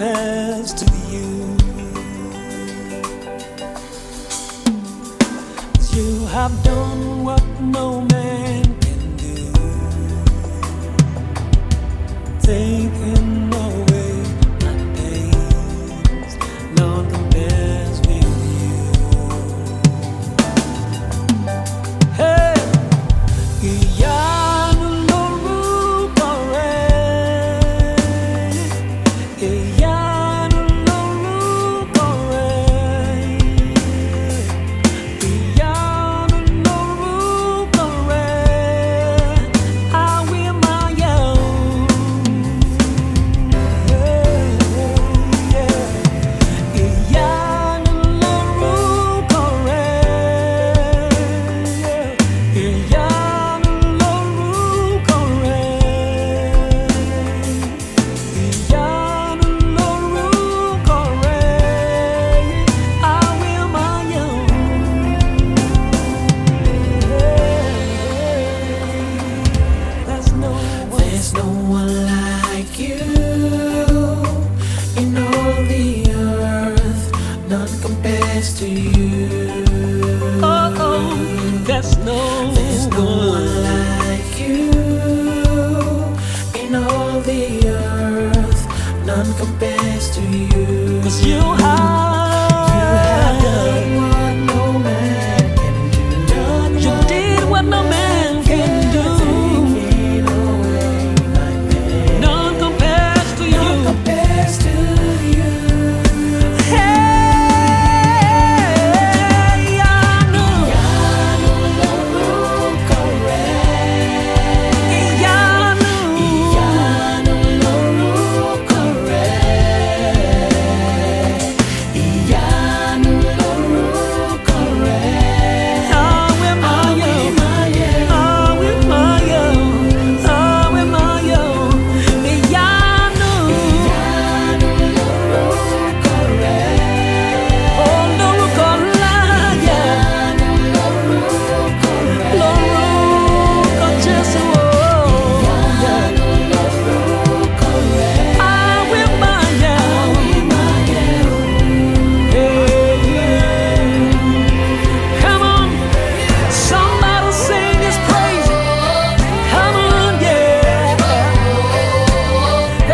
compares to you. You have done what no man can do, taken away my pains. None compares with you. Hey, yeah. yeah. you in all the earth. None compares to you. Cause you are.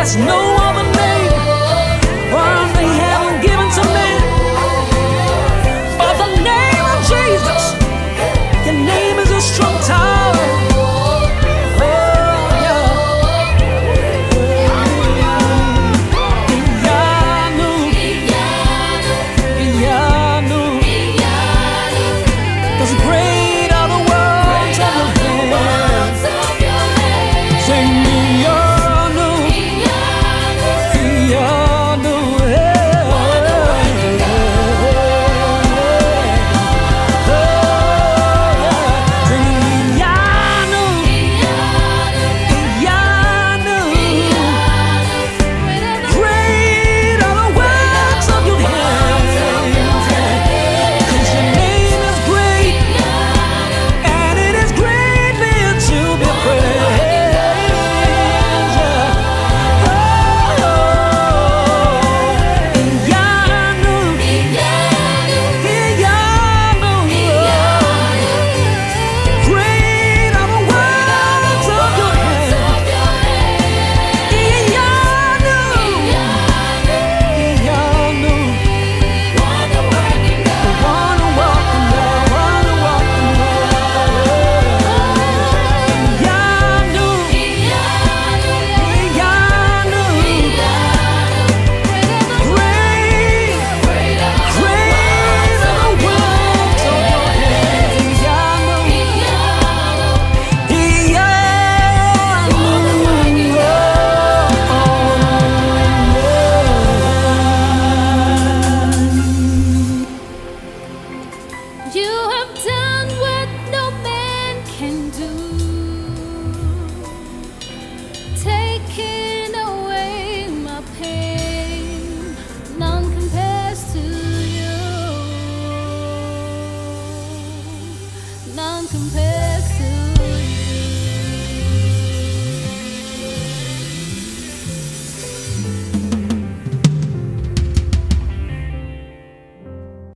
that's no other name one they haven't given to man. By the name of Jesus, your name is a strong tower.